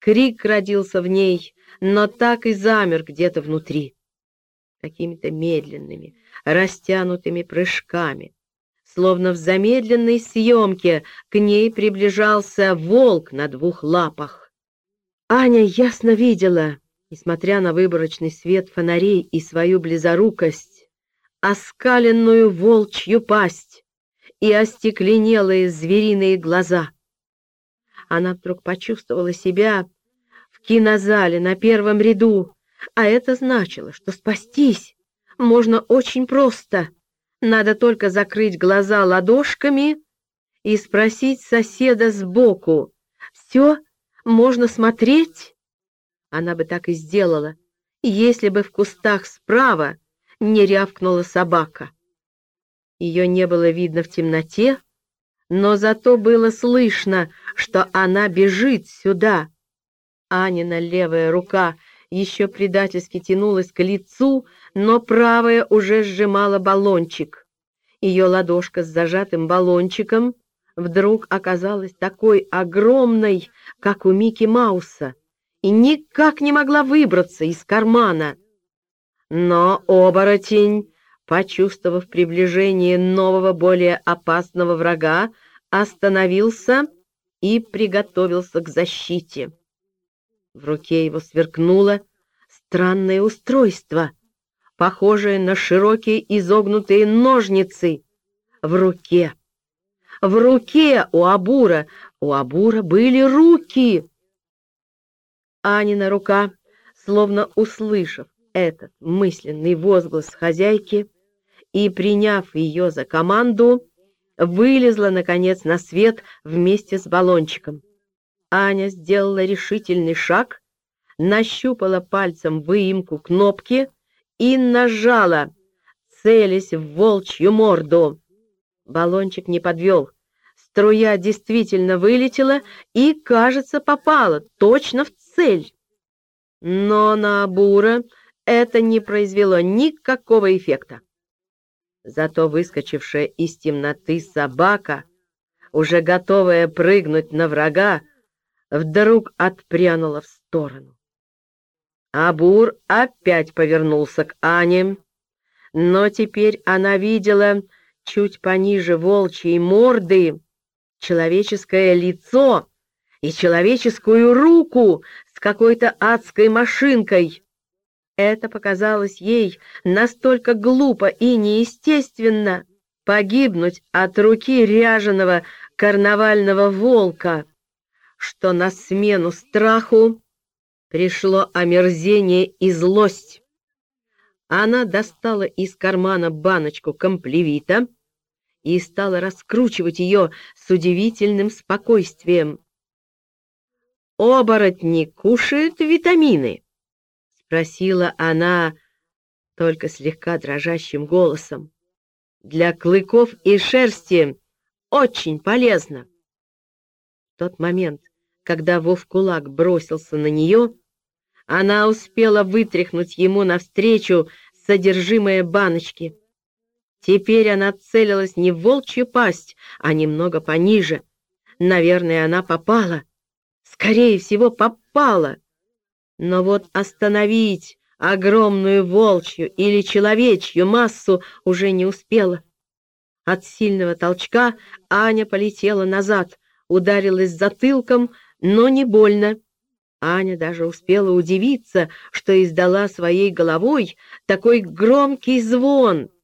Крик родился в ней, но так и замер где-то внутри. Какими-то медленными, растянутыми прыжками, словно в замедленной съемке, к ней приближался волк на двух лапах. Аня ясно видела, несмотря на выборочный свет фонарей и свою близорукость, оскаленную волчью пасть и остекленелые звериные глаза — она вдруг почувствовала себя в кинозале на первом ряду, а это значило, что спастись можно очень просто. Надо только закрыть глаза ладошками и спросить соседа сбоку. «Все? Можно смотреть?» Она бы так и сделала, если бы в кустах справа не рявкнула собака. Ее не было видно в темноте, но зато было слышно, что она бежит сюда. Анина левая рука еще предательски тянулась к лицу, но правая уже сжимала баллончик. Ее ладошка с зажатым баллончиком вдруг оказалась такой огромной, как у Микки Мауса, и никак не могла выбраться из кармана. Но оборотень почувствовав приближение нового, более опасного врага, остановился и приготовился к защите. В руке его сверкнуло странное устройство, похожее на широкие изогнутые ножницы. В руке, в руке у Абура, у Абура были руки. Анина рука, словно услышав этот мысленный возглас хозяйки, и, приняв ее за команду, вылезла, наконец, на свет вместе с баллончиком. Аня сделала решительный шаг, нащупала пальцем выемку кнопки и нажала, целясь в волчью морду. Баллончик не подвел. Струя действительно вылетела и, кажется, попала точно в цель. Но на Бура это не произвело никакого эффекта. Зато выскочившая из темноты собака, уже готовая прыгнуть на врага, вдруг отпрянула в сторону. Абур опять повернулся к Ане, но теперь она видела чуть пониже волчьей морды человеческое лицо и человеческую руку с какой-то адской машинкой. Это показалось ей настолько глупо и неестественно погибнуть от руки ряженого карнавального волка, что на смену страху пришло омерзение и злость. Она достала из кармана баночку комплевита и стала раскручивать ее с удивительным спокойствием. Оборотни кушают витамины. Спросила она только слегка дрожащим голосом. Для клыков и шерсти очень полезно. В тот момент, когда Вовкулак бросился на нее, она успела вытряхнуть ему навстречу содержимое баночки. Теперь она целилась не в волчью пасть, а немного пониже. Наверное, она попала. Скорее всего, попала. Но вот остановить огромную волчью или человечью массу уже не успела. От сильного толчка Аня полетела назад, ударилась затылком, но не больно. Аня даже успела удивиться, что издала своей головой такой громкий звон —